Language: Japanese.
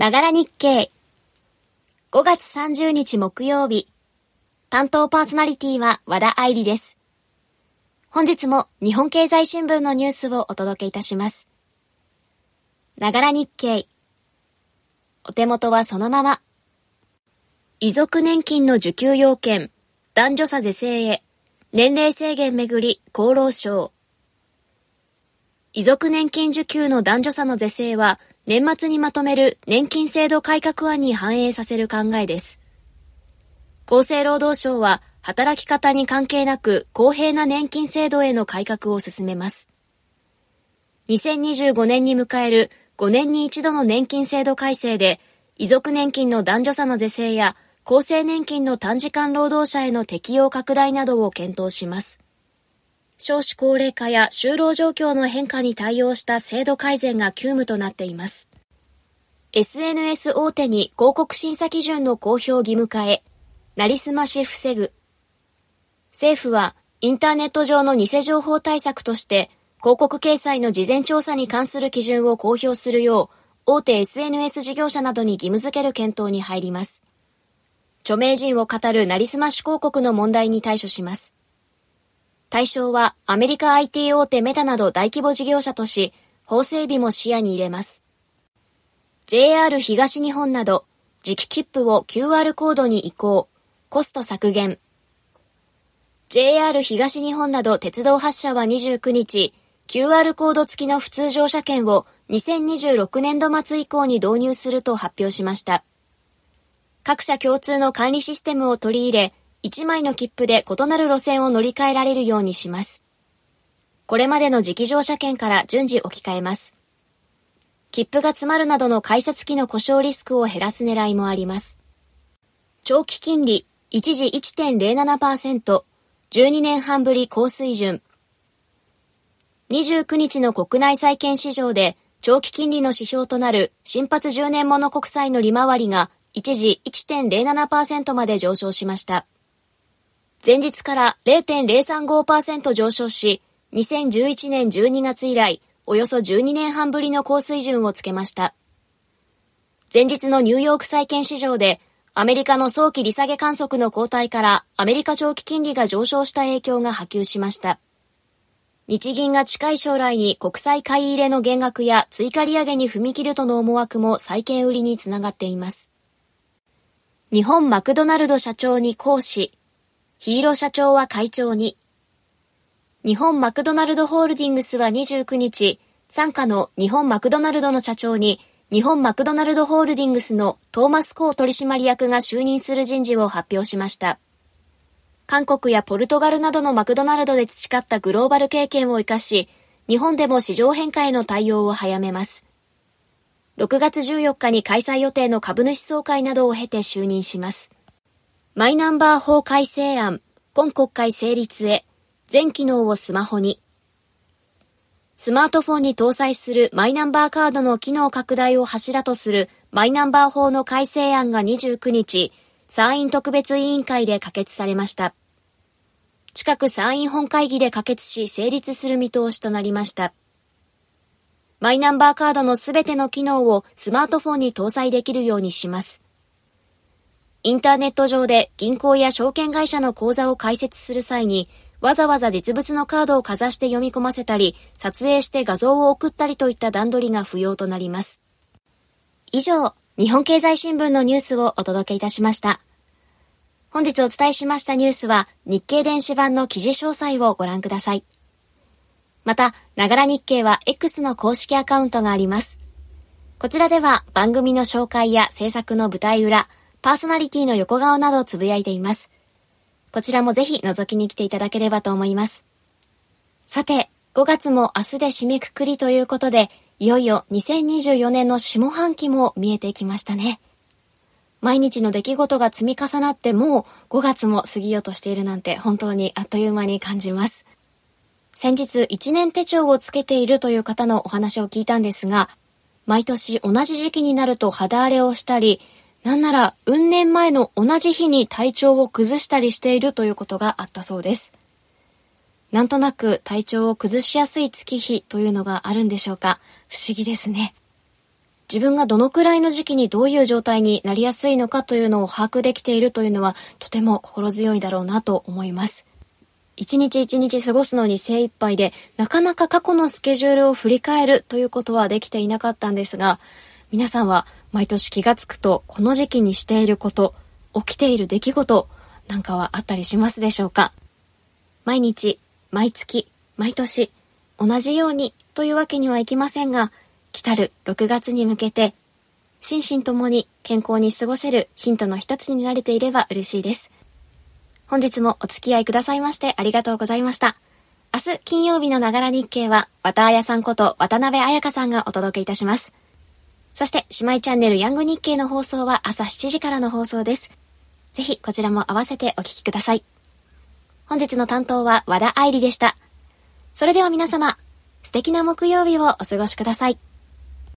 ながら日経。5月30日木曜日。担当パーソナリティは和田愛理です。本日も日本経済新聞のニュースをお届けいたします。ながら日経。お手元はそのまま。遺族年金の受給要件、男女差是正へ、年齢制限めぐり厚労省。遺族年金受給の男女差の是正は、年末にまとめる年金制度改革案に反映させる考えです。厚生労働省は働き方に関係なく公平な年金制度への改革を進めます。2025年に迎える5年に一度の年金制度改正で、遺族年金の男女差の是正や厚生年金の短時間労働者への適用拡大などを検討します。少子高齢化や就労状況の変化に対応した制度改善が急務となっています。SNS 大手に広告審査基準の公表義務化へ、なりすまし防ぐ。政府はインターネット上の偽情報対策として広告掲載の事前調査に関する基準を公表するよう大手 SNS 事業者などに義務付ける検討に入ります。著名人を語るなりすまし広告の問題に対処します。対象はアメリカ IT 大手メタなど大規模事業者とし、法整備も視野に入れます。JR 東日本など、磁気切符を QR コードに移行、コスト削減。JR 東日本など鉄道発車は29日、QR コード付きの普通乗車券を2026年度末以降に導入すると発表しました。各社共通の管理システムを取り入れ、1枚の切符で異なる路線を乗り換えられるようにします。これまでの磁気乗車券から順次置き換えます。切符が詰まるなどの改札機の故障リスクを減らす狙いもあります。長期金利、一時1.07%、12年半ぶり高水準。29日の国内債券市場で長期金利の指標となる新発10年もの国債の利回りが一時1.07%まで上昇しました。前日から0.035%上昇し、2011年12月以来、およそ12年半ぶりの高水準をつけました。前日のニューヨーク債券市場で、アメリカの早期利下げ観測の後退からアメリカ長期金利が上昇した影響が波及しました。日銀が近い将来に国債買い入れの減額や追加利上げに踏み切るとの思惑も債券売りにつながっています。日本マクドナルド社長に講師、ヒーロー社長は会長に。日本マクドナルドホールディングスは29日、参加の日本マクドナルドの社長に、日本マクドナルドホールディングスのトーマス・コー取締役が就任する人事を発表しました。韓国やポルトガルなどのマクドナルドで培ったグローバル経験を活かし、日本でも市場変化への対応を早めます。6月14日に開催予定の株主総会などを経て就任します。マイナンバー法改正案、今国会成立へ、全機能をスマホに。スマートフォンに搭載するマイナンバーカードの機能拡大を柱とするマイナンバー法の改正案が29日、参院特別委員会で可決されました。近く参院本会議で可決し成立する見通しとなりました。マイナンバーカードのすべての機能をスマートフォンに搭載できるようにします。インターネット上で銀行や証券会社の口座を開設する際に、わざわざ実物のカードをかざして読み込ませたり、撮影して画像を送ったりといった段取りが不要となります。以上、日本経済新聞のニュースをお届けいたしました。本日お伝えしましたニュースは、日経電子版の記事詳細をご覧ください。また、ながら日経は X の公式アカウントがあります。こちらでは番組の紹介や制作の舞台裏、パーソナリティの横顔などをつぶやいています。こちらもぜひ覗きに来ていただければと思います。さて、5月も明日で締めくくりということで、いよいよ2024年の下半期も見えてきましたね。毎日の出来事が積み重なってもう5月も過ぎようとしているなんて本当にあっという間に感じます。先日1年手帳をつけているという方のお話を聞いたんですが、毎年同じ時期になると肌荒れをしたり、なんなら、運年前の同じ日に体調を崩したりしているということがあったそうです。なんとなく体調を崩しやすい月日というのがあるんでしょうか不思議ですね。自分がどのくらいの時期にどういう状態になりやすいのかというのを把握できているというのはとても心強いだろうなと思います。一日一日過ごすのに精一杯で、なかなか過去のスケジュールを振り返るということはできていなかったんですが、皆さんは毎年気がつくとこの時期にしていること、起きている出来事なんかはあったりしますでしょうか？毎日、毎月、毎年、同じようにというわけにはいきませんが、来たる6月に向けて、心身ともに健康に過ごせるヒントの一つになれていれば嬉しいです。本日もお付き合いくださいましてありがとうございました。明日金曜日のながら日経は、渡彩さんこと渡辺彩香さんがお届けいたします。そして、姉妹チャンネルヤング日経の放送は朝7時からの放送です。ぜひこちらも合わせてお聞きください。本日の担当は和田愛理でした。それでは皆様、素敵な木曜日をお過ごしください。